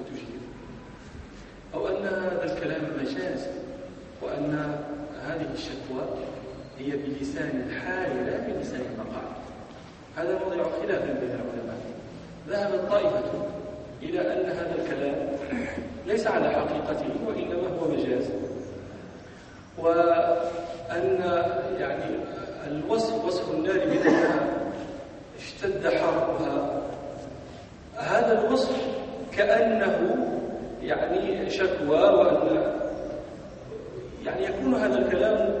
وتجيب أو أن هذا الكلام مجاز وأن هذه الشكوى هي بلسان الحال لا بلسان المقال. هذا موضع خلاف بين العلماء. ذهبت طائفة إلى أن هذا الكلام ليس على حقيقته وإنما هو مجاز. وأن يعني الوصف وصف النار بأنها اشتد حرها هذا الوصف كأنه يعني شكوى وأن يعني يكون هذا الكلام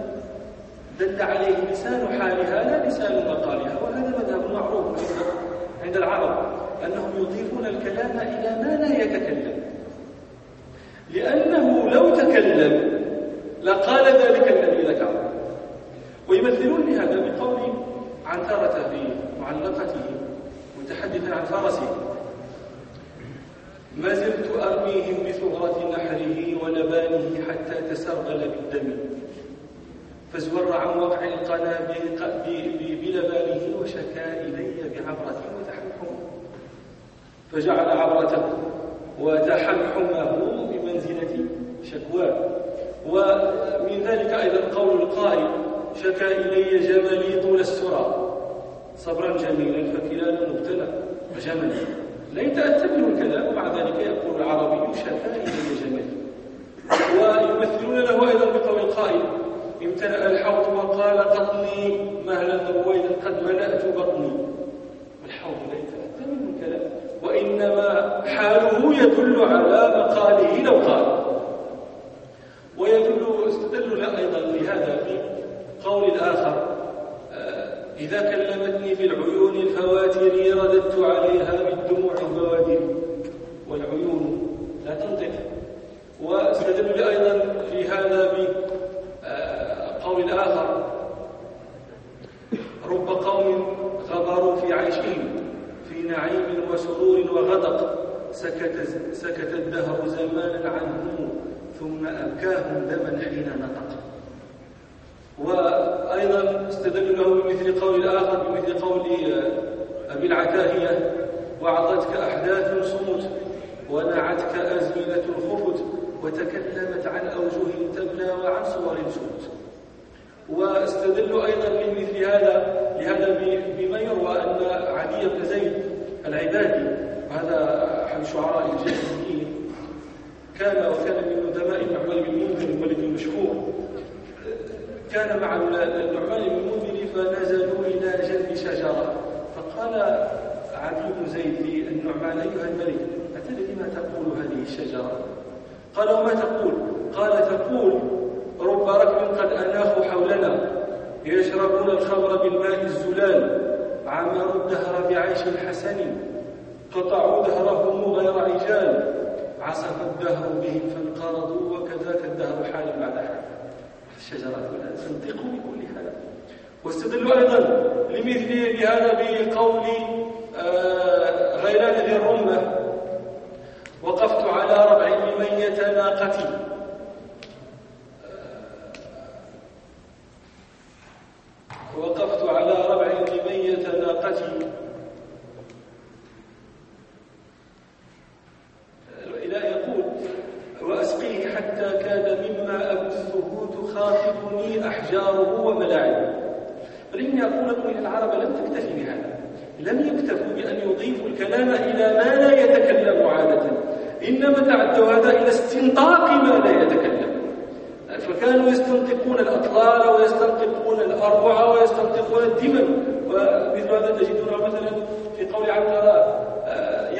دل عليه لسان حالها لا لسان مقالها وهذا مذهب معروف عند العرب أنهم يضيفون الكلام إلى ما لا يتكلم. لأنه لو تكلم لقال ذلك الذي ذكره ويمثلون لهذا بقول عنترة في معلقته متحدثا عن فرسه ما زلت أرميهم بثغرة نحره ولبانه حتى تسربل بالدم. فازور عن وقع القنا بلبانه وشكا إلي بعبرة وتحمحم فجعل عبرته وتحمحمه بمنزلة شكواه ومن ذلك أيضا قول القائل شكا إلي جملي طول السرى. صبرا جميلا فكلال مبتلى. وجمل لا يتأتى منه الكلام ومع ذلك يقول العربي إلي جملي ويمثلون له أيضا بقول القائل امتلأ الحوض وقال قطني مهلا رويدا قد ملأت بطني. والحوض لا يتأتى منه الكلام وإنما حاله يدل على مقاله لو قال. ويدل استدل أيضا لهذا بقول الآخر آه، إذا كلمتني بالعيون الفواتر رددت عليها بالدموع البوادر والعيون لا تنطق. واستدل أيضا في هذا بقول آه، آخر. رب قوم غبروا في عيشهم في نعيم وسرور وغدق. سكت, سكت الدهر زمانا عنهم ثم أبكاهم دما حين نطق. وأيضا استدل له بمثل قول الآخر بمثل قول أبي العتاهية. وعظتك أحداث صمت ونعتك أزمنة خفت وتكلمت عن أوجه تبلى وعن صور سمت وأستدل أيضا لمثل هذا لهذا بما يروى أن عدي بن زيد العبادي وهذا أحد الشعراء الجاهليين كان وكان من ندماء النعمان بن المنذر الملك المشهور. كان مع النعمان بن المنذر فنزلوا إلى جنب شجرة فقال عدي بن زيد للنعمان أيها الملك أتدري ما تقول هذه الشجرة؟ قال وما تقول؟ قال تقول رب ركب قد أناخوا حولنا يشربون الخمر بالماء الزلال عمروا الدهر بعيش حسن قطعوا دهرهم غير عجال عصف الدهر بهم فانقرضوا وكذاك الدهر حال بعد حال. الشجرة تنطق بكل حال. واستدلوا أيضا لمثل بهذا بقول آه، غيلان ذي الرمة وقفت على ربع لمن ناقتي وقفت على ربع لمية ناقتي إلى يقول وأسقيه حتى كاد مما أبثه تخاطبني أحجاره وملاعبه فإني أقول لكم إن العرب لم تكتفي بهذا لم يكتفوا بأن يضيفوا الكلام إلى ما لا يتكلم عادة إنما تعدوا هذا إلى استنطاق ما لا يتكلم فكانوا يستنطقون الأطلال ويستنطقون الأربعة ويستنطقون الدمن ومثل هذا تجدونه مثلا في قول عبد الله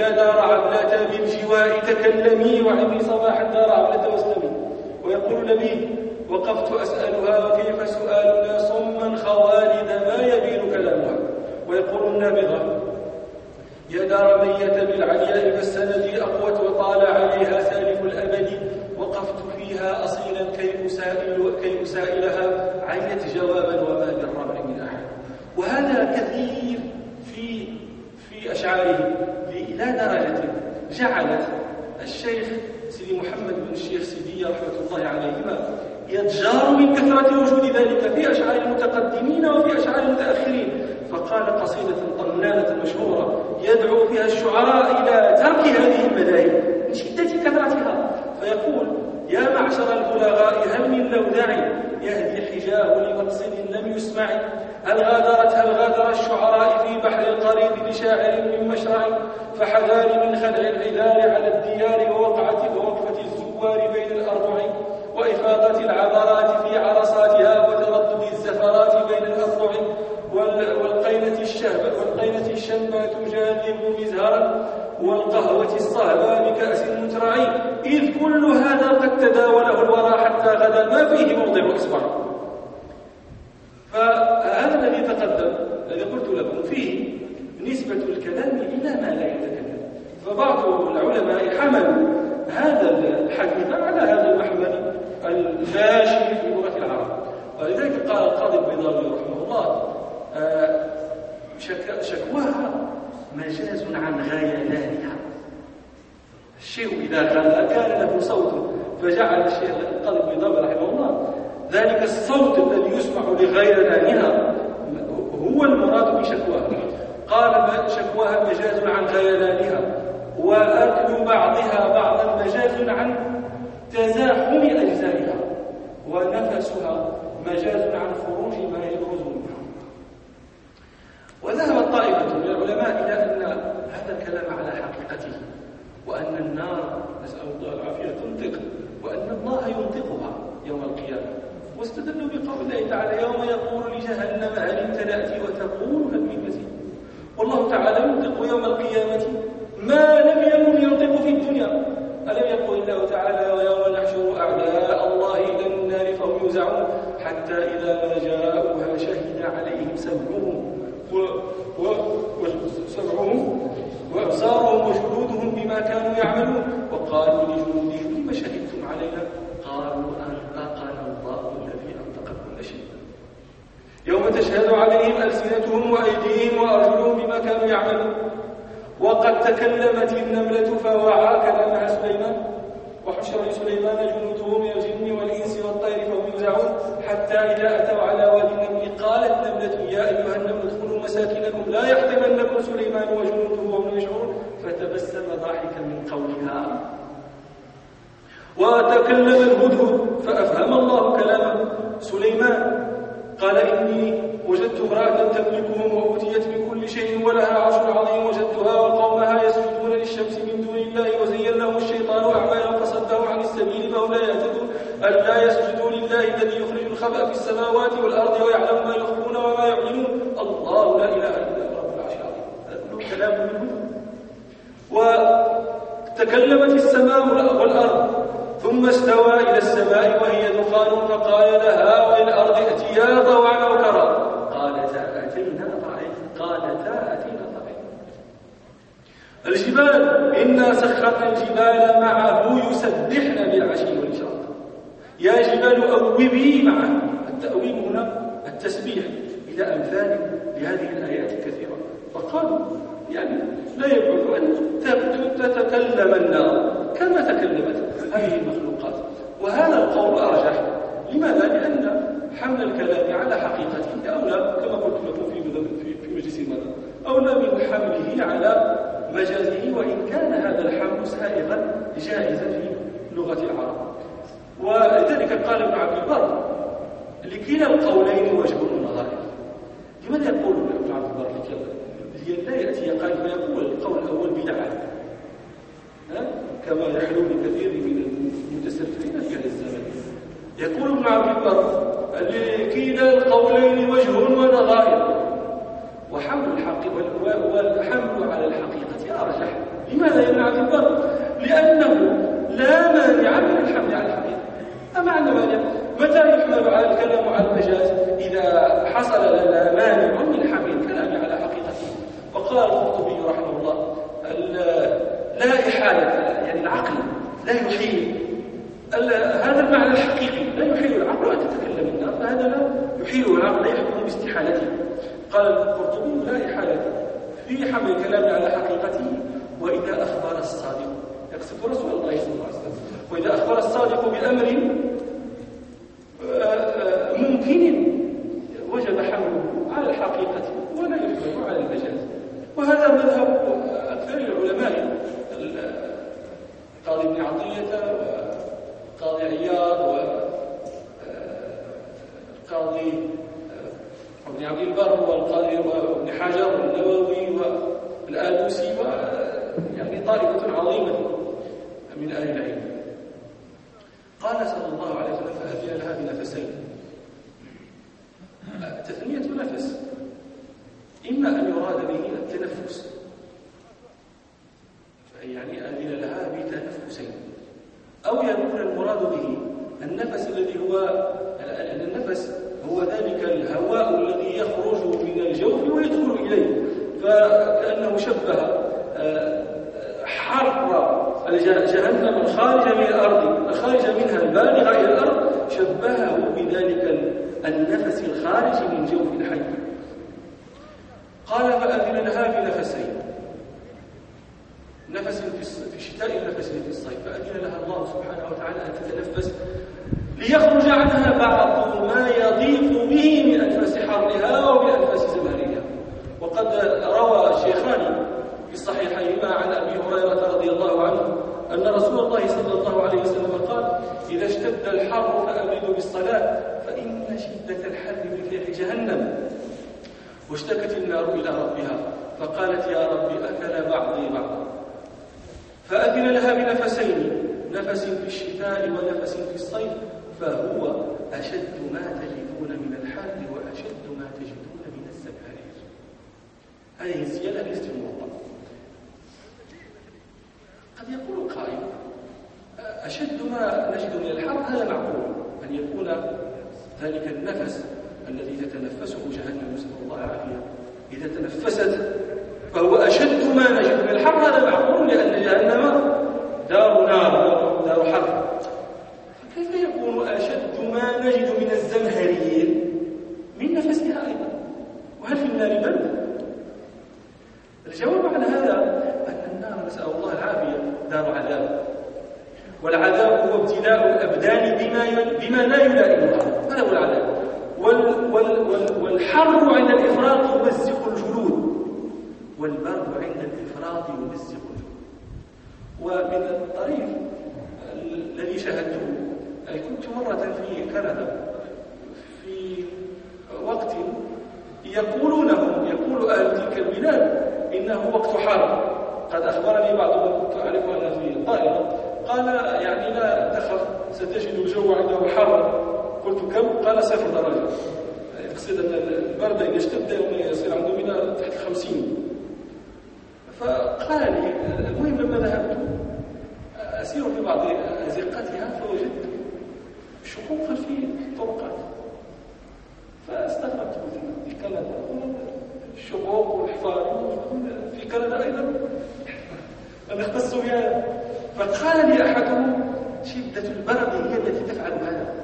يا دار عبلة بالجواء تكلمي وعبي صباحا دار عبلة واسلمي ويقول لبيد وقفت أسألها وكيف سؤالنا صما خوالد ما يبين كلامها ويقول النابغة يا دار ميت بالعلياء فالسند أقوت وطال عليها سالف الأبد وقفت فيها أصيلا كي أسائل كي أسائلها عيت جوابا وما بالرمع من أحد وهذا كثير في في أشعاره إلى درجة جعلت الشيخ سيدي محمد بن الشيخ سيدي رحمة الله عليهما يتجار من كثرة وجود ذلك في أشعار المتقدمين وفي أشعار المتأخرين فقال قصيدة طنانة مشهورة يدعو فيها الشعراء إلى ترك هذه المذاهب من شدة كثرتها فيقول يا معشر البلغاء هل من لودع يهدي حجاه لمقصد لم يسمع هل غادرت هل غادر الشعراء في بحر لشاعر من مشرع فحذار من خدع العذار على الديار ووقعة ووقفة الزوار بين الأربع وإفاضة العبرات في عرصاتها وتردد الزفرات بين الأفرع والقينة الشهبة والقينة الشمة تجاذب مزهرا والقهوة الصهبة بكأس مترعي إذ كل هذا قد تداوله الورى حتى غدا ما فيه موضع إصبع فهذا الذي تقدم الذي قلت لكم فيه نسبة الكلام إلى ما لا يتكلم فبعض العلماء حملوا هذا الحديث على هذا المحمل الفاشل في لغة العرب ولذلك قال القاضي البيضاوي رحمه الله آه، شكواها مجاز عن غيلانها الشيء إذا غلى كان له صوت فجعل الشيخ القاضي البيضاوي رحمه الله ذلك الصوت الذي يسمع لغيلانها هو المراد بشكواها قال شكواها مجاز عن غيلانها وأكل بعضها بعضا مجاز عن تزاحم أجزائها ونفسها مجاز عن خروج ما يخرج منها وذهب طائفة من العلماء إلى أن هذا الكلام على حقيقته وأن النار نسأل الله العافية تنطق وأن الله ينطقها يوم القيامة واستدلوا بقول الله تعالى يوم يقول لجهنم هل امتلأت وتقول هل من مزيد والله تعالى ينطق يوم القيامة ما لم يكن ينطق في الدنيا ألم يقل الله تعالى ويوم نحشر أعداء الله إلى النار فهم يوزعون حتى إذا ما جاءوها شهد عليهم سمعهم وسمعهم وأبصارهم وجلودهم بما كانوا يعملون وقالوا لجلودهم لم شهدتم علينا قالوا أنطقنا الله الذي أنطق كل شيء يوم تشهد عليهم ألسنتهم وأيديهم وأرجلهم بما كانوا يعملون. وقد تكلمت النملة فوعى كلامها سليمان. وحشر لسليمان جنوده من الجن والإنس والطير فهم يوزعون حتى إذا أتوا على وادي النمل قالت نملة يا أيها النمل ادخلوا مساكنكم. لا يحطمنكم سليمان وجنوده وهم يشعرون. فتبسم ضاحكا من قولها. وتكلم الهدهد فأفهم الله كلام سليمان قال إني وجدت امرأة تملكهم وأوتيت من كل شيء ولها عرش عظيم وجدتها وقومها يسجدون للشمس من دون الله وزين لهم الشيطان أعمالهم فصدهم عن السبيل فهم لا يهتدون. ألا يسجدوا لله الذي يخرج الخبأ في السماوات والأرض ويعلم ما يخفون وما يعلنون. الله لا إله إلا هو رب العرش العظيم. كلام منه. وتكلمت السماء والأرض. ثم استوى إلى السماء وهي دخان فقال لها وللأرض ائتيا طوعا أو كرها قالتا أتينا طائعين. قالتا أتينا طائعين. الجبال إنا سخرنا الجبال معه يسبحن بالعشي والإشراق يا جبال أوبي معه. التأويب هنا التسبيح إلى أمثال لهذه الآيات الكثيرة. فقالوا يعني لا يبعد أن تتكلم النار كما تكلمت هذه المخلوقات. وهذا القول أرجح. لماذا؟ لأن حمل الكلام على حقيقته أولى كما قلت لكم في في مجلس المدى أولى من حمله على مجازه وإن كان هذا الحمل سائغا جائزا في لغة العرب. ولذلك قال ابن عبد البر لكلا الهواء الذي يخرج من الجوف ويدخل إليه. فكأنه شبه آه، حر جهنم الخارج من الأرض الخارج منها البالغ إلى الأرض شبهه بذلك النفس الخارج من جوف الحي. قال فأذن لها بنفسين. نفس في الشتاء ونفس في الصيف. فأذن لها الله سبحانه وتعالى أن تتنفس ليخرج عنها بعض ما يضيف به من أنفاس حرها ومن أنفاس زمانها وقد روى الشيخان في الصحيحيهما عن أبي هريرة رضي الله عنه أن رسول الله صلى الله عليه وسلم قال إذا اشتد الحر فأبردوا بالصلاة فإن شدة الحر بكيف جهنم واشتكت النار إلى ربها فقالت يا رب أكل بعضي بعضا فأذن لها بنفسين نفس في الشتاء ونفس في الصيف فهو أشد ما تجدون من الحر وأشد ما تجدون من الزمهرير هذه الزيادة ليست الموضوع قد يقول قائل أشد ما نجد من الحر هذا معقول أن يكون ذلك النفس الذي تتنفسه جهنم نسأل الله العافية. إذا تنفست فهو أشد ما نجد من الحر هذا معقول لأن جهنم دار نار دار حرب. فكيف يكون أشد ما نجد من الزمهرير من نفسها أيضا؟ وهل في النار برد الجواب على هذا أن النار نسأل الله العافية دار عذاب. والعذاب هو ابتلاء الأبدان بما بما لا يلائمها. هذا هو العذاب. وال وال وال والحر عند الإفراط يمزق الجلود والبرد عند الإفراط يمزق الجلود ومن الطريف الذي شاهدته كنت مرة في كندا في وقت يقولونهم يقول أهل تلك البلاد إنه وقت حرب قد أخبرني بعض من كنت أعرف أنا في الطائرة قال يعني لا تخف ستجد الجو عنده حر قلت كم؟ قال صفر درجة. يقصد أن البرد إذا اشتد يصير عنده من تحت خمسين. فقال لي المهم لما ذهبت أسير في بعض أزقتها فوجدت شقوقا في الطرقات فاستغربت. في كندا. الشقوق والحفار في كندا أيضا. أنا اختص بها. فقال لي أحدهم شدة البرد هي التي تفعل هذا.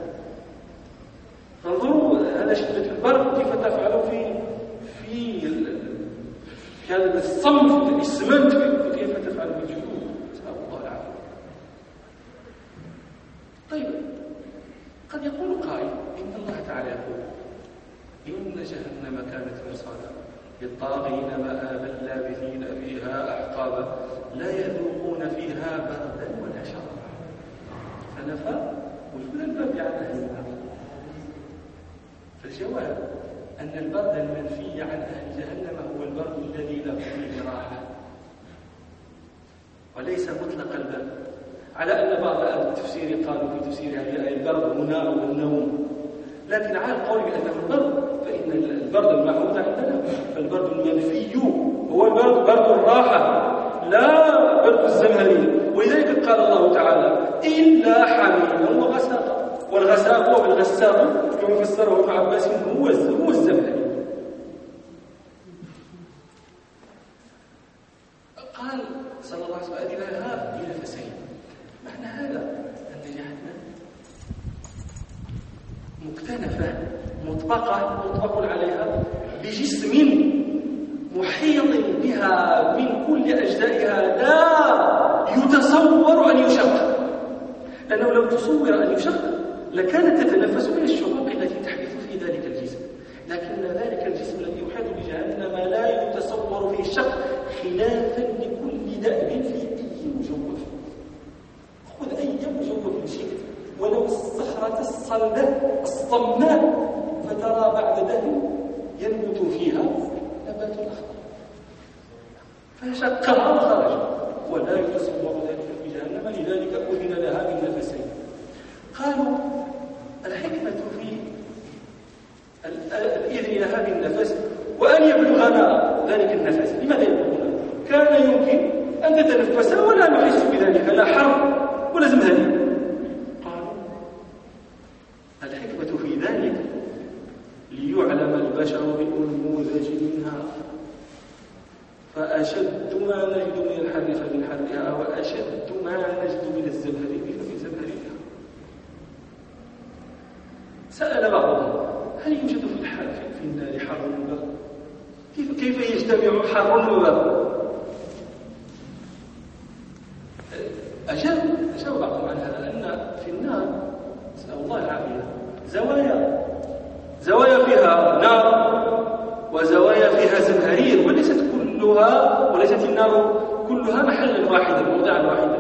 فانظروا هذا شدة البرد كيف تفعل في في في هذا الصمت الإسمنت. كيف تفعل بالجنود نسأل الله طيب قد يقول قائل إن الله تعالى يقول إن جهنم كانت مرصادا للطاغين مآبا لابثين فيها أحقابا. لا يذوقون فيها بردا ولا شرابا. فنفى وجود الباب عن أهل النار فالجواب أن البرد المنفي عن أهل جهنم هو البرد الذي لا فيه راحة. وليس مطلق البرد. على أن بعض أهل التفسير قالوا في تفسير هذه الآية البرد هنا والنوم. لكن على القول بأنه البرد فإن البرد المعهود عندنا فالبرد المنفي هو البرد برد الراحة لا ماء الزمهرير ولذلك قال الله تعالى إلا حميما وغساقا والغساق والغساق كما فسره ابن عباس هو هو الزمهرير قال صلى الله عليه وسلم أذن لها بنفسين معنى هذا أن جهنم مكتنفة مطبقة مطبق عليها بجسم محيط بها من كل أجزائها لا يتصور أن يشق. لأنه لو تصور أن يشق لكانت تتنفس من الشقوق التي تحدث في ذلك الجسم. لكن ذلك الجسم الذي يحيط بجهنم لا يتصور فيه الشق خلافا لكل دأب في أي مجوف خذ أي مجوف شئت. ولو الصخرة الصلبة الصماء فترى بعد ذلك ينبت فيها نبات أخضر فشقها وخرج ولا يتصور ذلك في جهنم لذلك أذن لها بالنفسين قالوا الحكمة في الإذن لها بالنفس وأن يبلغنا ذلك النفس لماذا يبلغنا؟ كان يمكن أن تتنفس ولا نحس بذلك لا حر ولا زمهري قالوا الحكمة في ذلك ليعلم البشر بأنموذج منها فأشد ما نجد من الحر فمن حرها وأشد ما نجد من الزمهرير فمن زمهريرها سأل بعضهم هل يوجد في الحر في النار حر وبرد كيف يجتمع حر وبرد أجاب أجاب بعضهم عن هذا أن في النار نسأل الله العافية زوايا. زوايا فيها نار وزوايا فيها زمهرير وليست كلها وليست النار كلها محلا واحدا موضعا واحدا.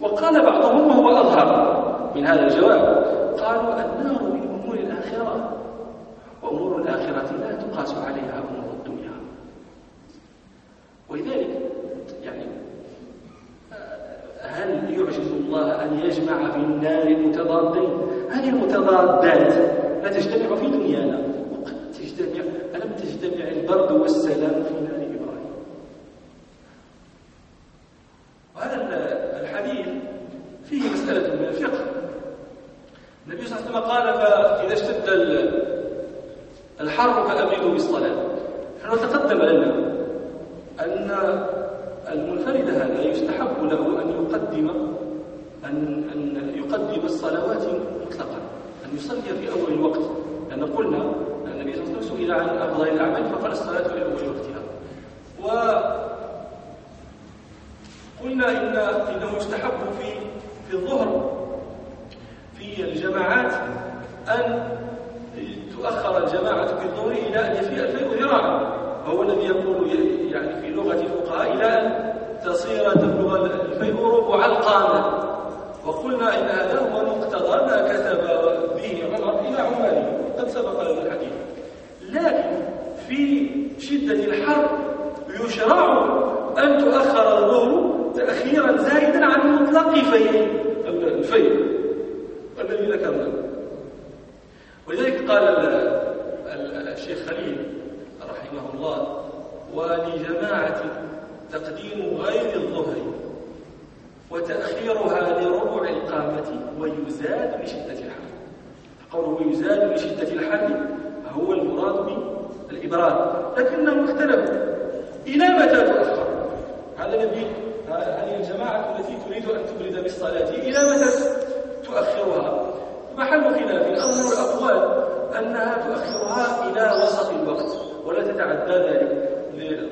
وقال بعضهم وهو أظهر من هذا الجواب قالوا النار من أمور الآخرة وأمور الآخرة لا تقاس عليها أمور الدنيا ولذلك يعني هل يعجز الله أن يجمع في النار المتضادين هل المتضادات لا تجتمع في دنيانا وقد تجتمع ألم تجتمع البرد والسلام في نار إبراهيم وهذا الحديث فيه مسألة من الفقه النبي صلى الله عليه وسلم قال فإذا اشتد الحر فأبردوا بالصلاة نحن تقدم لنا أن المنفرد هذا يستحب له أن يقدم أن, أن يقدم الصلوات مطلقا أن يصلي في أول الوقت لأن قلنا أن النبي صلى الله عليه وسلم سئل عن أفضل الأعمال فقال الصلاة في أول وقتها وقلنا إن إنه يستحب في في الظهر في الجماعات أن تؤخر الجماعة في الظهر إلى أن يفيء الفيء ذراعا وهو الذي يقول يعني في لغة الفقهاء إلى أن تصير تبلغ الفيء ربع القامة وقلنا إن هذا هو مقتضى ما كتب به عمر إلى عمره قد سبق لنا الحديث لكن في شدة الحر يشرع أن تؤخر الظهر تأخيرا زائدا عن مطلق فيء الفيء الذي ذكرنا. ولذلك قال الشيخ خليل رحمه الله ولجماعة تقديم غير الظهر وتأخيرها لربع القامة ويزاد لشدة الحر قوله يزاد لشدة الحر هو المراد بالإبراد. لكنهم اختلفوا إلى متى تؤخر؟ هذا الذي هذه الجماعة التي تريد أن تبرد بالصلاة إلى متى تؤخرها؟ محل خلاف. أظهر الأقوال أنها تؤخرها إلى وسط الوقت ولا تتعدى ذلك.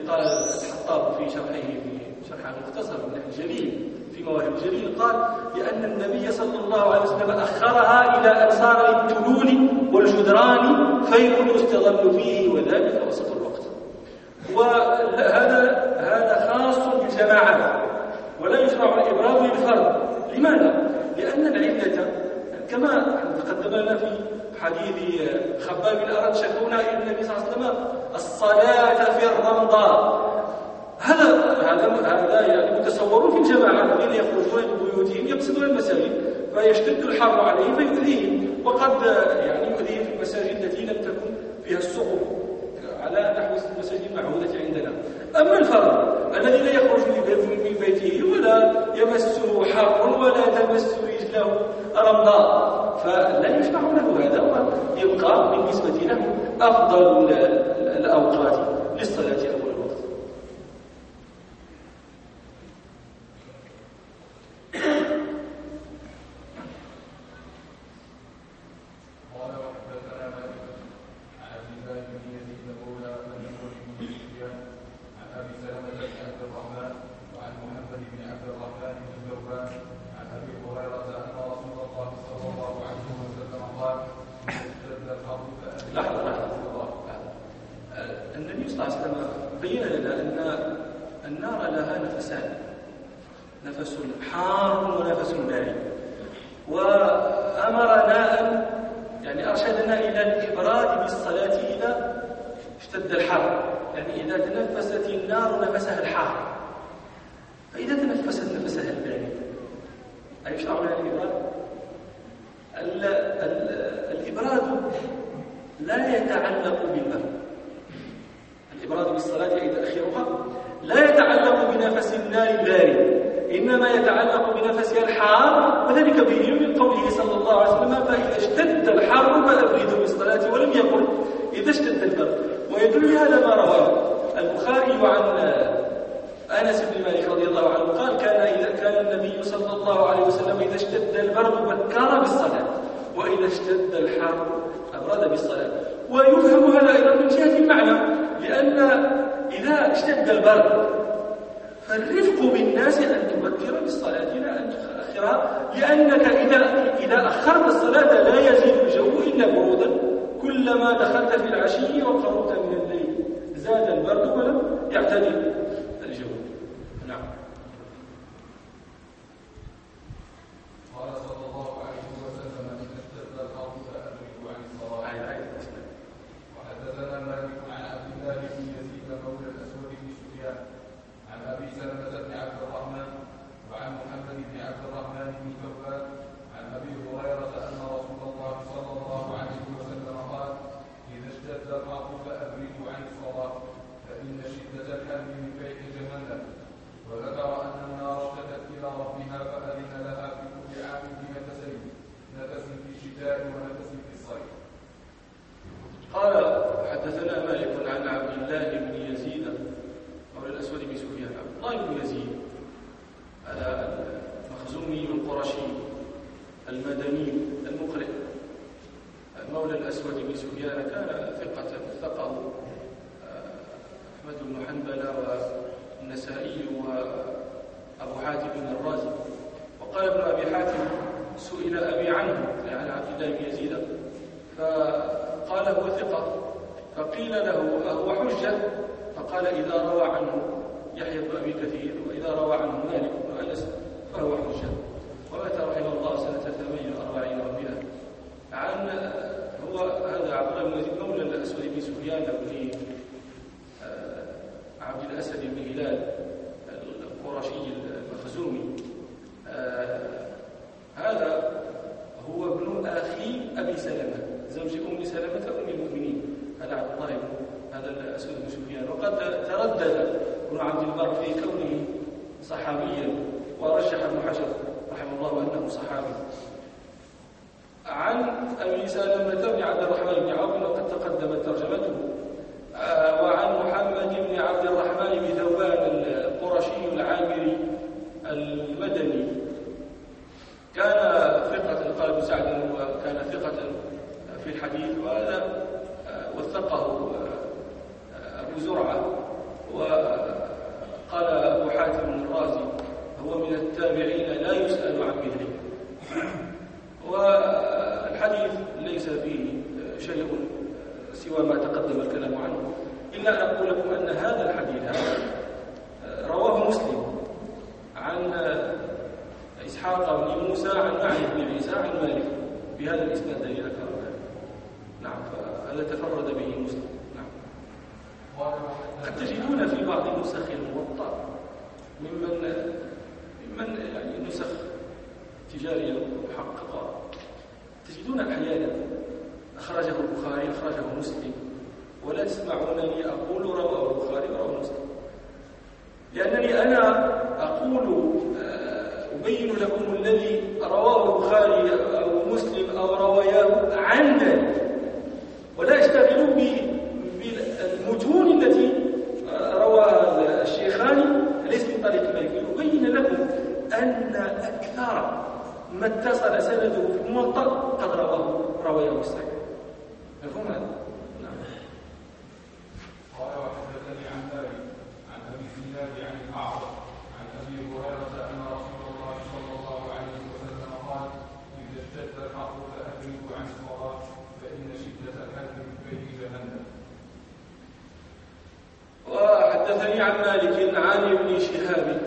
قال الحطاب في شرحه في شرح المختصر من الجليل في مواهب الجليل قال لأن النبي صلى الله عليه وسلم أخرها إلى أن صار للتلول والجدران فيء يستظل فيه وذلك وسط الوقت. وهذا هذا خاص بالجماعات ولا يشرع الإبراد للفرد لماذا؟ لأن العلة كما تقدم لنا في حديث خباب الأرد شكونا إلى النبي صلى الله عليه وسلم الصلاة في الرمضاء هذا هذا هذا يعني متصور في الجماعة الذين يخرجون من بيوتهم يقصدون المساجد فيشتد الحر عليهم فيؤذيهم. وقد يعني يؤذيهم في المساجد التي لم تكن فيها السقف على نحو المساجد المعهودة عندنا. أما الفرد الذي لا يخرج من بيته يمسه حر ولا تمس رجله رمضاء فلا يشرع له هذا ويبقى بالنسبة له أفضل الأوقات للصلاة. أول الوقت عن مالك عن ابن شهاب.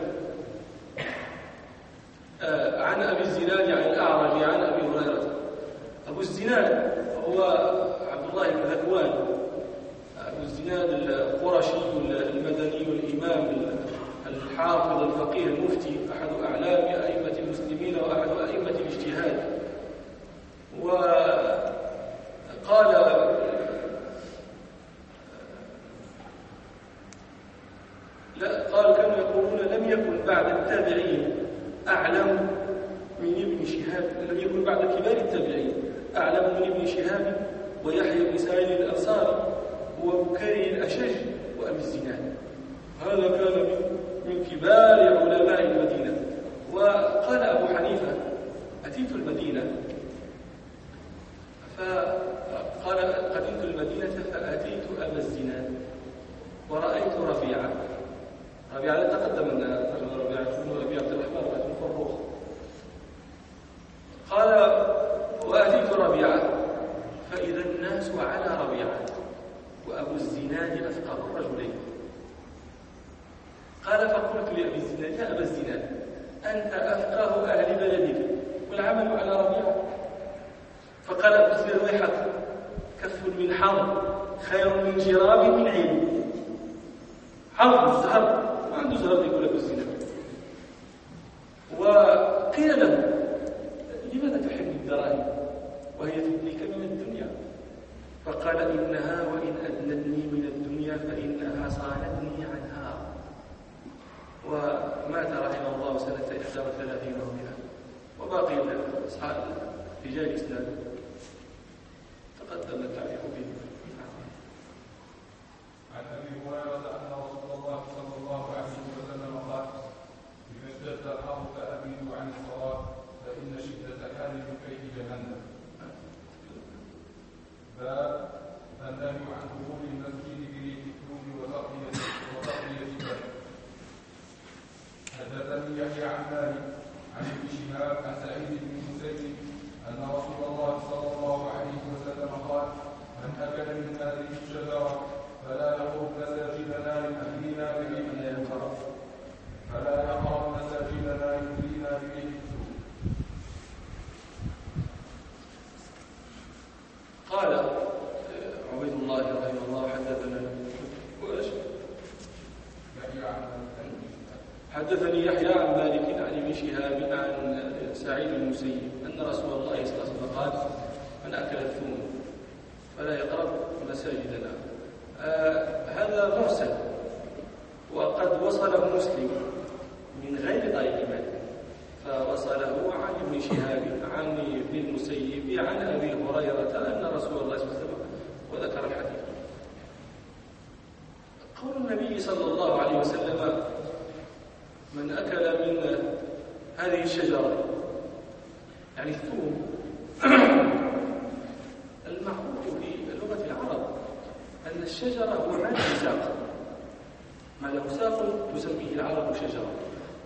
فقيل له لماذا تحب الدراهم؟ وهي تدنيك من الدنيا. فقال إنها وإن أدنتني من الدنيا فإنها صانتني عنها. ومات رحمه الله سنة 31 ومئة وباقي أصحاب رجال الإسلام تقدم التعريف به يعني الثوم المعروف في لغة العرب أن الشجرة هو ما له ساق ما له ساق تسميه العرب شجرة.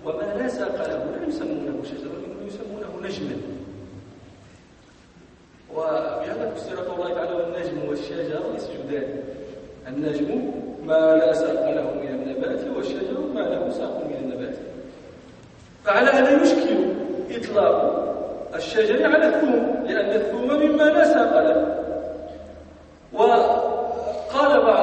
وما لا ساق له لا يسمونه شجرة إنما يسمونه نجما وبهذا فسر قول الله تعالى والنجم والشجر يسجدان. النجم ما لا ساق له من النبات والشجر ما له ساق من النبات. فعلى هذا يشكل إطلاق الشجر على الثوم لأن الثوم مما لا ساق له وقال بعض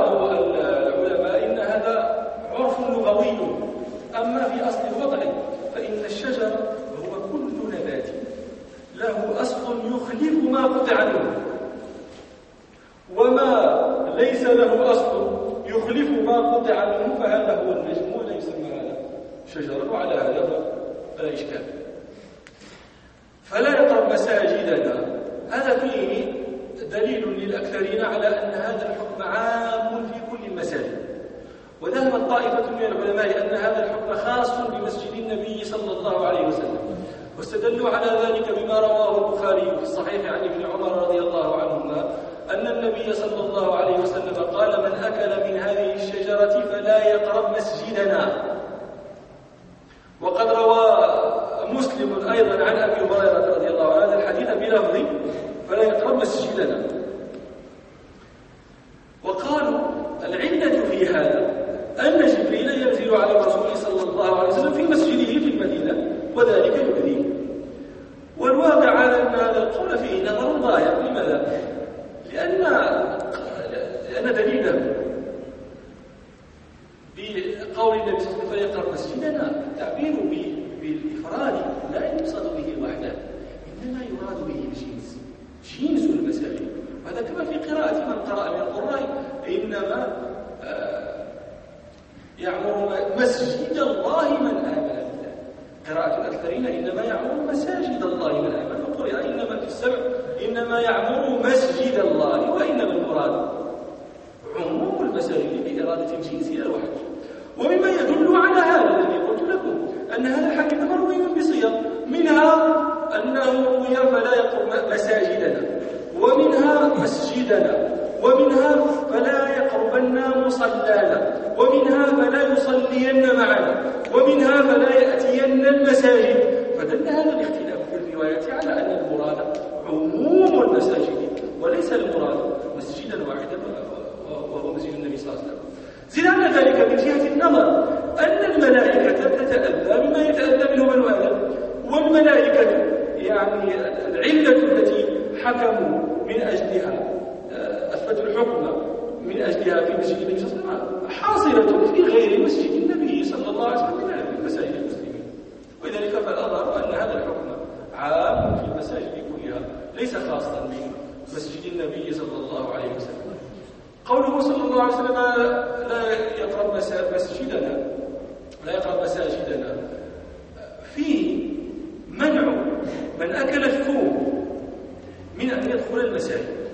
يدخل المساجد.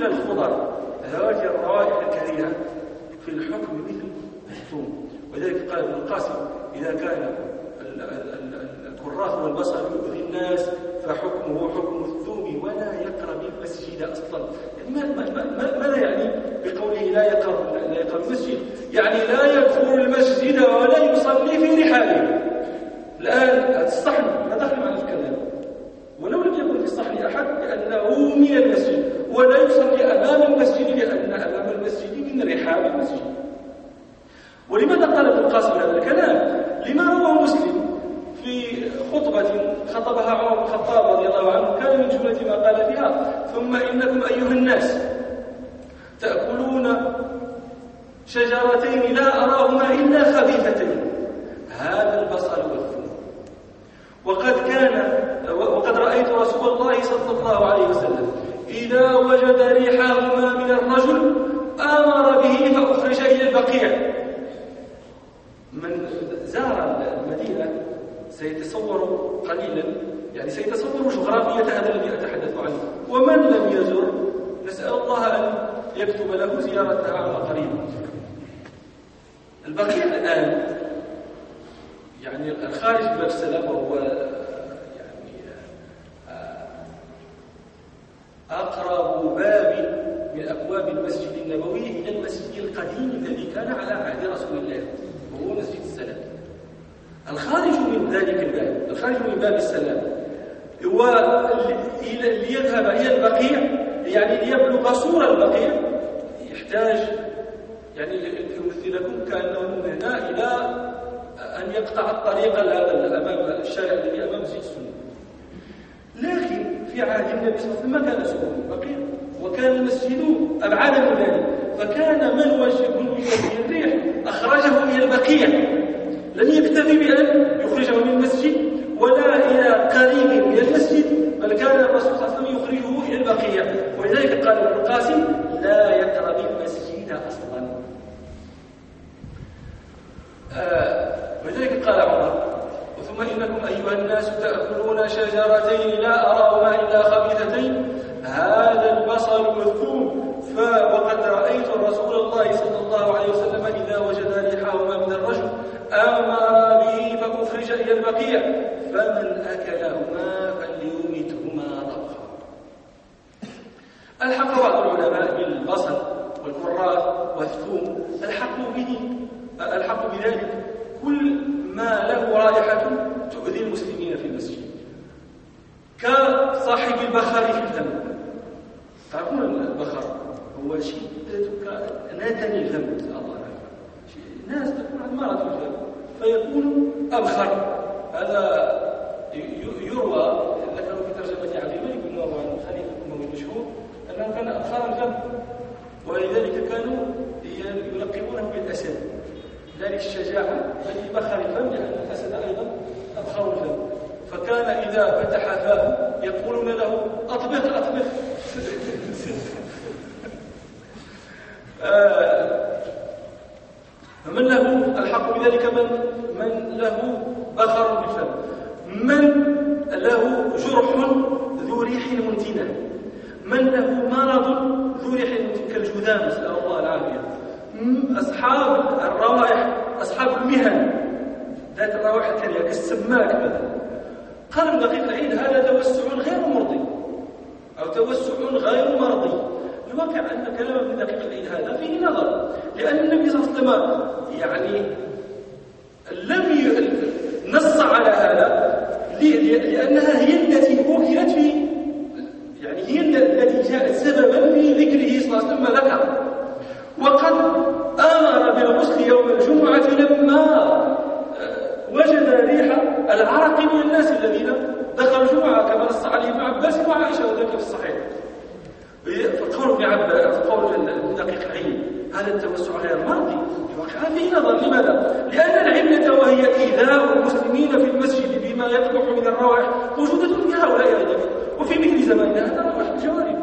كل الخضر ذوات الروائح الكريهة في الحكم مثل الثوم ولذلك قال ابن القاسم إذا كان الكراث والبصر يؤذي الناس فحكمه حكم الثوم ولا يقرب المسجد أصلا. يعني ماذا يعني بقوله لا يقرب لا يقرب المسجد؟ يعني لا يدخل المسجد ولا يصلي في رحاله. الآن الصحن ما دخل معنا الكلام؟ ولو لم يكن في الصحن أحد لأنه من المسجد. ولا يصلي امام المسجد لأن امام المسجد من رحاب المسجد. ولماذا قال ابن القاسم هذا الكلام؟ لما رواه مسلم في خطبة خطبها عمر بن الخطاب رضي الله عنه كان من جملة ما قال فيها ثم إنكم أيها الناس تأكلون شجرتين لا أراهما إلا خبيثتين. هذا البصل والثوم. وقد كان وقد رأيت رسول الله صلى الله عليه وسلم إذا وجد ريحهما من الرجل أمر به فأخرج إلى البقيع. من زار المدينة سيتصور قليلا يعني سيتصور جغرافية هذا الذي أتحدث عنه. ومن لم يزر نسأل الله أن يكتب له زيارتها على قريب. البقيع الآن يعني الخارج باب السلام وهو يعني آه، أقرب باب من أبواب المسجد النبوي إلى المسجد القديم الذي كان على عهد رسول الله وهو مسجد السلام. الخارج من ذلك الباب الخارج من باب السلام. وليذهب إلى البقيع يعني ليبلغ صور البقيع. يحتاج يعني لكم كأنه من هنا إلى أن يقطع الطريق هذا أمام الشارع الذي أمام مسجد السنة. لكن في عهد النبي صلى الله عليه وسلم ما كان سوى البقيع وكان المسجد أبعد من ذلك. فكان من وجه الريح؟ أخرجه إلى البقيع. لم يكتفي بأن يخرجه من المسجد ولا إلى قريب من المسجد بل كان الرسول صلى الله عليه وسلم يخرجه إلى البقيع. ولذلك قال ابن القاسم لا يقرب المسجد أصلا. آه ولذلك قال عمر ثم إنكم أيها الناس تأكلون شجرتين لا أراهما إلا خبيثتين. هذا البصل والثوم وقد رأيت رسول الله صلى الله عليه وسلم إذا وجد ريحهما من الرجل. أمر به فأخرج إلى البقيع. فمن أكلهما فليمتهما طبخا الحق بعض العلماء بالبصل والكراث والثوم. الحق به الحق بذلك. كل ما له رائحة تؤذي المسلمين في المسجد. كصاحب البخار في الفم تعرفون البخار؟ هو شيء ناتني الفم الله ناس تكون عمارة في الفم فيكون أبخر. هذا يروى ذكروا في ترجمة عبد الملك بن مروان خليفة الأموي المشهور أنه كان أبخر الفم ولذلك كانوا يلقبونه بالأسد. ذلك الشجاعة التي بخر الفم لأن الأسد أيضا أبخر الفم. فكان إذا فتح فاه يقولون له أطبق آه فمن له الحق بذلك من؟ من له بخر بالفم. من له جرح ذو ريح منتنة من له مرض ذو ريح كالجذام نسأل الله العافية. أصحاب أصحاب المهن ذات الروائح الكريهة كالسماك مثلا قال دقيق العيد هذا توسع غير مرضي. أو توسع غير مرضي. الواقع أن كلام ابن دقيق العيد هذا فيه نظر. لأن النبي صلى الله عليه وسلم يعني لم نص على هذا. لأنها هي التي وكلت في يعني هي التي جاءت سببا في ذكره صلى الله عليه وسلم ذكر وقد آمر بالغسل يوم الجمعة لما آه، وجد ريح العرق من الناس الذين دخلوا الجمعة كما نص عليه ابن عباس وعائشة وذلك في الصحيح فقول ابن عباس قول دقيق العين هذا التوسع غير مرضي الواقع فيه نظر لماذا؟ لأن العلة وهي إيذاء المسلمين في المسجد بما يقبح من الروائح موجودة في هؤلاء أيضا وفي مثل زماننا هذا روائح الجوارب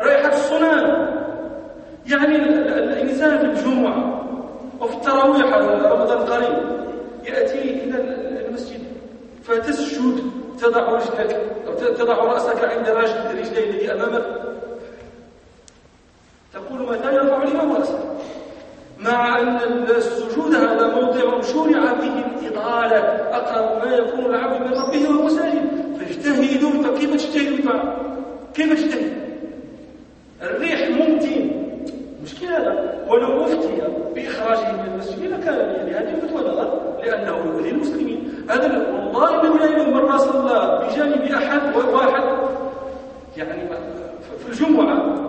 رائحة الصنان يعني الإنسان في الجمعة وفي التراويح رمضان قريب يأتي إلى المسجد فتسجد تضع رجلك أو تضع رأسك عند رجل رجلي الذي أمامك تقول متى يرفع الإمام رأسه مع أن السجود هذا موضع شرع به الإطالة أقرب ما يكون العبد من ربه وهو ساجد فاجتهدوا فكيف تجتهدوا كيف تجتهد الريح ممتن مشكلة ولو أفتي بإخراجه من المسجد. لكان لهذه الفتوى نظر لأنه يؤذي المسلمين. هذا والله من يوم مرة صلى بجانب أحد واحد. يعني في الجمعة.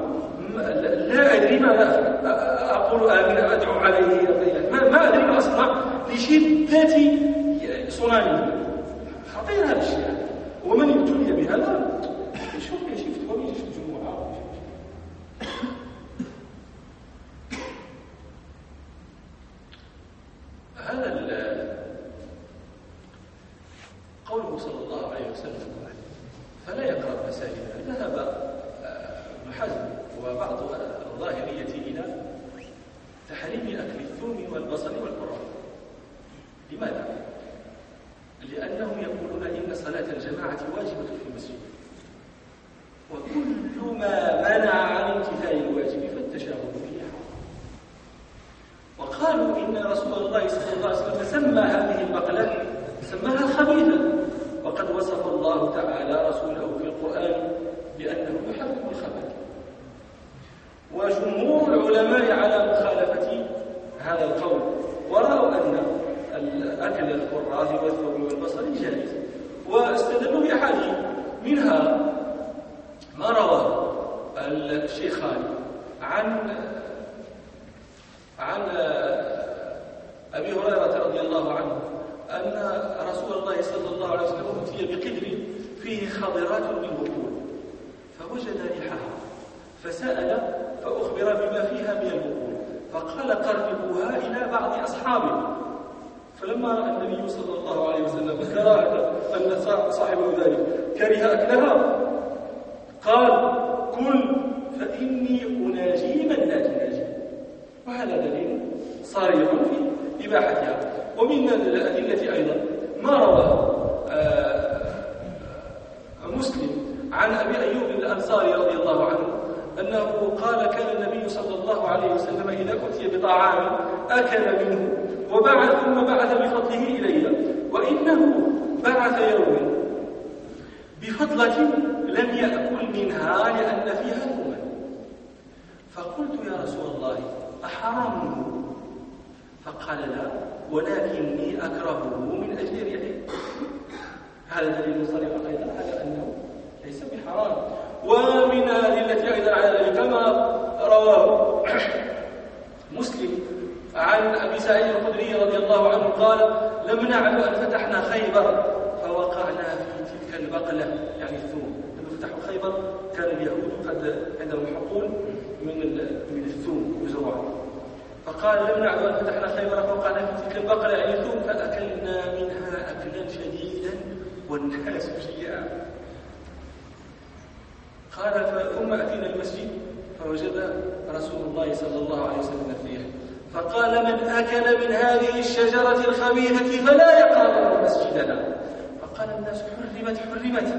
لا أدري ماذا أقول آمين أدعو عليه. ما, أدري ما أصنع لشدة صنانه خطير هذا الشيء ومن ابتلي بهذا شوف يا شفت ومن في الجمعة هذا قوله صلى الله عليه وسلم فلا يقرب مساجد ذهب ابن حزم وبعض الظاهرية إلى تحريم أكل الثوم والبصل والقرآن لماذا؟ لأنهم يقولون إن صلاة الجماعة واجبة في المسجد وكل ما منع عن امتثال الواجب فالتشاهد فيه وقالوا إن رسول الله صلى الله عليه وسلم سمى هذه البقلة سماها خبيثة وقد وصف الله تعالى رسوله في القرآن بأنه يحرم الخبث وجمهور العلماء على مخالفة هذا القول ورأوا أن أكل القراض والثوم والبصل جائز واستدلوا بأحاديث منها ما رواه الشيخان عن عن أبي هريرة رضي الله عنه أن رسول الله صلى الله عليه وسلم أتي بقدر فيه خضرات من بطول فوجد ريحها فسأل فأخبر بما فيها من البطول فقال قربوها إلى بعض أصحابه فلما النبي صلى الله عليه وسلم كره أن صاحبه ذلك كره أكلها. قال كل فإني أناجي من لا تناجي وهذا دليل صريح في إباحتها. ومن الأدلة أيضا ما روى آه، مسلم عن أبي أيوب الأنصاري رضي الله عنه أنه قال كان النبي صلى الله عليه وسلم إذا أتي بطعام أكل منه وبعث ثم بعث بفضله إلي وإنه بعث يوما بفضلة لم يأكل منها لأن فيها نوما. فقلت يا رسول الله أحرام؟ فقال لا ولكني أكرهه من أجل ريحه. هذا دليل صريح أيضا على أنه ليس بحرام. ومن الأدلة أيضا على ذلك كما رواه مسلم عن أبي سعيد الخدري رضي الله عنه قال لم نعلم أن فتحنا خيبر فوقعنا في تلك البقلة. يعني الثوم لما فتحوا خيبر كان اليهود قد عندهم حقول من من الثوم يزرعون فقال لم نعلم أن فتحنا خيبر فوقعنا في تلك البقلة. يعني الثوم فأكلنا منها أكلا شديدا والناس جياع قال ثم أتينا المسجد فوجد رسول الله صلى الله عليه وسلم فيه فقال من أكل من هذه الشجرة الخبيثة فلا يقرب مسجدنا. فقال الناس حرمت حرمت.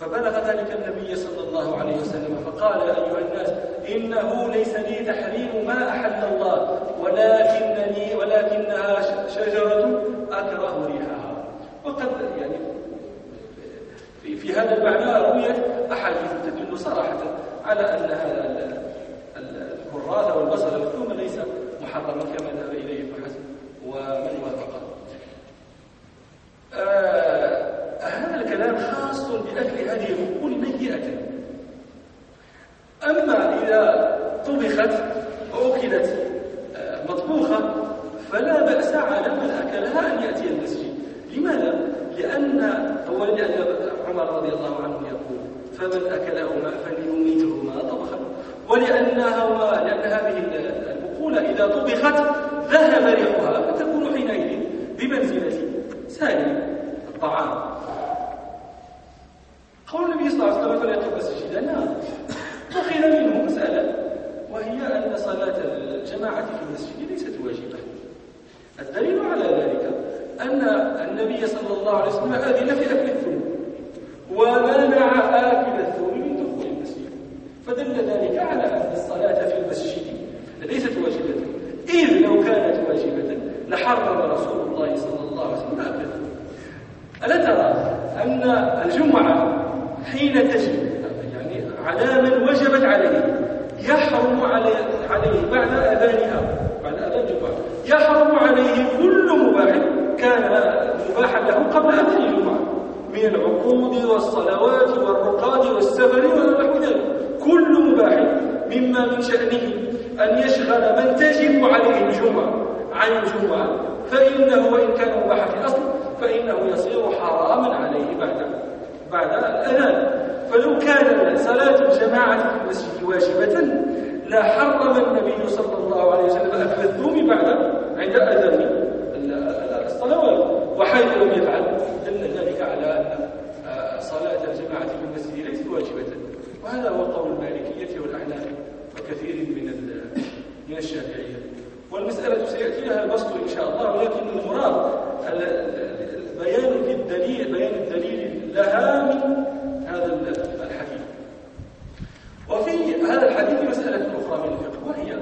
فبلغ ذلك النبي صلى الله عليه وسلم فقال يا أيها الناس إنه ليس لي تحريم ما أحل الله ولكنني ولكنها شجرة أكره ريحها. وقد يعني في, في هذا المعنى رويت أحاديث تدل صراحة على أن هذا الكراث والبصل المكتوم ليس محرما كما ذهب إليه ابن حزم ومن وافقه. فإنه وإن كان مباحا في الأصل فإنه يصير حراما عليه بعد بعد الأذان. فلو كان صلاة الجماعة في المسجد واجبة لحرم النبي صلى الله عليه وسلم أكل الثوم بعد عند أذان الصلوات. وحيث لم يفعل دل ذلك على أن آه، صلاة الجماعة في المسجد ليست واجبة. وهذا هو قول المالكية والأحناف وكثير من من الشافعية. والمسألة سيأتي لها البسط شاء الله ولكن المراد بيان الدليل بيان الدليل لها من هذا الحديث. وفي هذا الحديث مسألة أخرى من الفقه وهي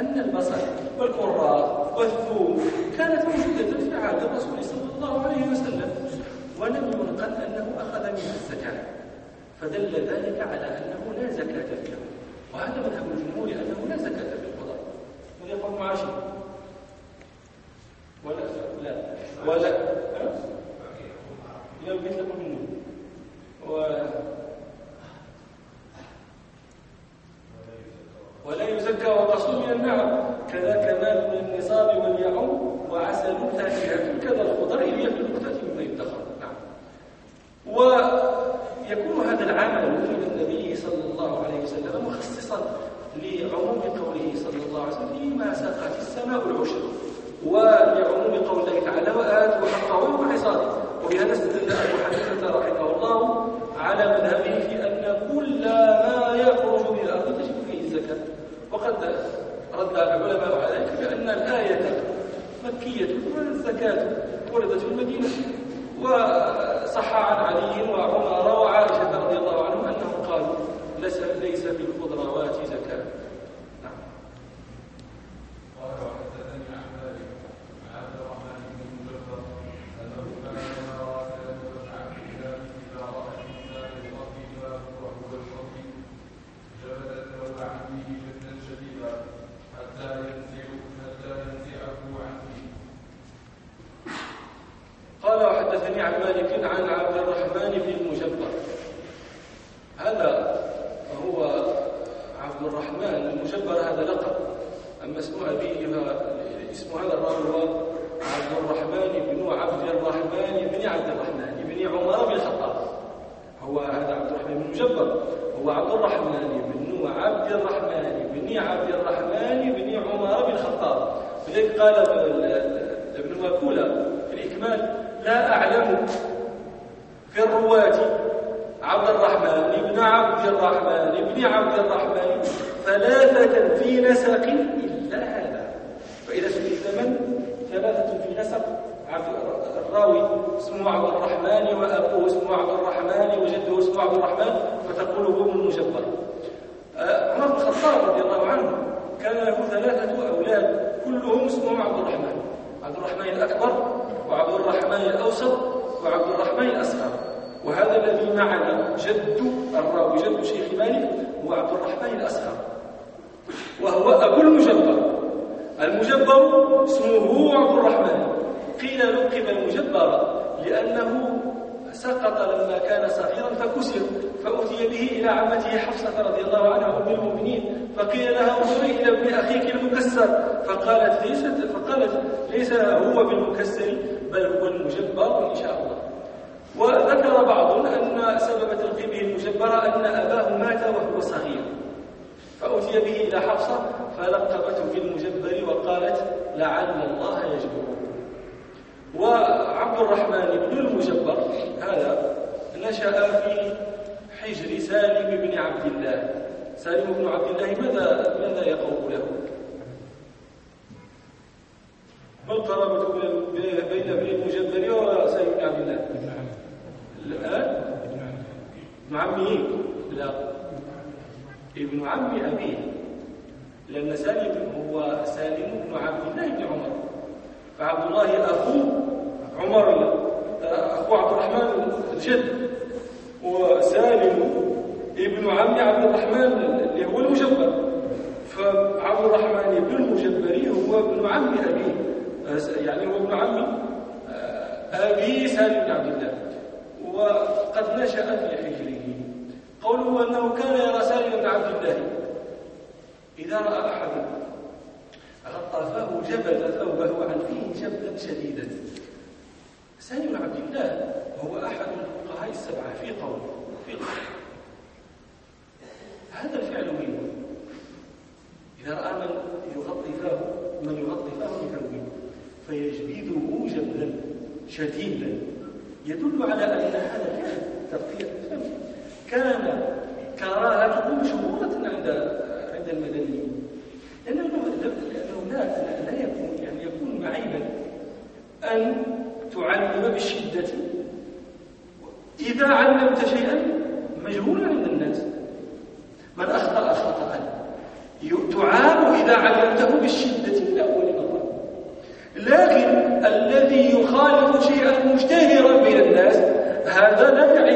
أن البصر والقراء والثوب كانت موجودة في عهد الرسول صلى الله عليه وسلم ولم ينقل أنه أخذ منها الزكاة. فدل ذلك على أن بغداد ولدت في المدينة. وصح عن علي وعمر وعائشة رضي الله عنهم أنهم قالوا ليس بالخضروات زكاة. جبارا لأنه سقط لما كان صغيرا فكسر فأتي به إلى عمته حفصة رضي الله عنها أم المؤمنين فقيل لها انظري إلى ابن أخيك المكسر. فقالت ليست فقالت ليس هو بالمكسر بل هو المجبر إن شاء الله. وذكر بعض أن سبب تلقيبه المجبر أن أباه مات وهو صغير. فأتي به إلى حفصة فلقبته بالمجبر وقالت لعل الله يجبره. وعبد الرحمن بن المجبر هذا نشأ في حجر سالم بن عبد الله. سالم بن عبد الله ماذا ماذا يقول له؟ ما القرابة بين ابن المجبر وسالم بن عبد الله؟ الآن ابن عمه. لا. ابن عم أبيه. لأن سالم هو سالم بن عبد الله بن عمر. فعبد الله أخو عمر أخو عبد الرحمن الجد وسالم ابن عم عبد الرحمن اللي هو المجبر. فعبد الرحمن بن المجبري هو ابن عم أبيه يعني هو ابن عم أبي سالم بن عبد الله. وقد نشأ في حجره. قوله أنه كان يرى سالم بن عبد الله إذا رأى أحدا. غطى فاه جبل ثوبه عن فيه جبلا شديدا. سالم بن عبد الله هو أحد الفقهاء السبعة في قول في قول هذا الفعل منه. إذا رأى من يغطي فاه من يغطي فاه بثوبه فيجبده جبلا شديدا. يدل على أن هذا كان تغطية الفم كان كراهته مشهورة عند عند المدنيين. لأنه لا يكون يعني يكون معيبا أن تعلم بالشدة إذا علمت شيئا مجهولا عند الناس. من أخطأ خطأ تعاب إذا علمته بالشدة من أول مرة. لكن الذي يخالف شيئا مشتهرا بين الناس هذا لا يعيب